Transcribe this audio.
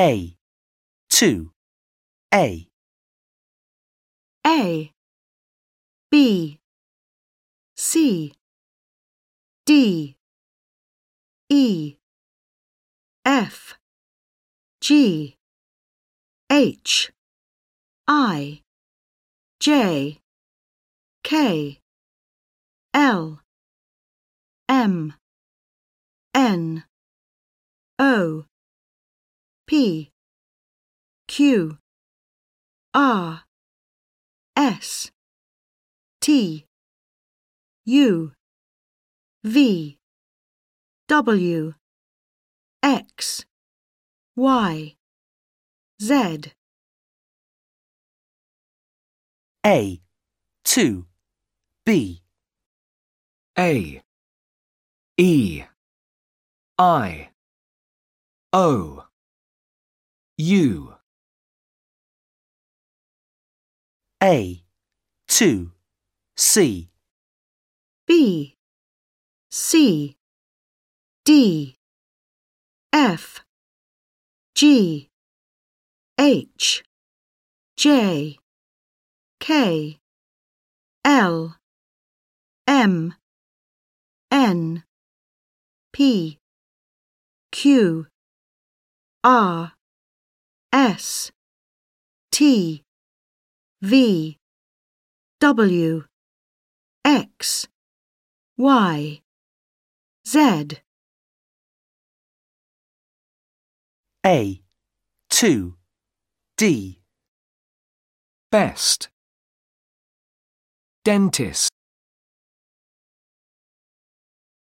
A. 2. A. A. B. C. D. E. F. G. H. I. J. K. L. M. N. O P. Q. R. S. T. U. V. W. X. Y. Z. A. 2. B. A. E. I. O U A. 2. C. B. C. D. F. G. H. J. K. L. M. N. P. Q. R S T V W X Y Z A. 2. D. Best Dentist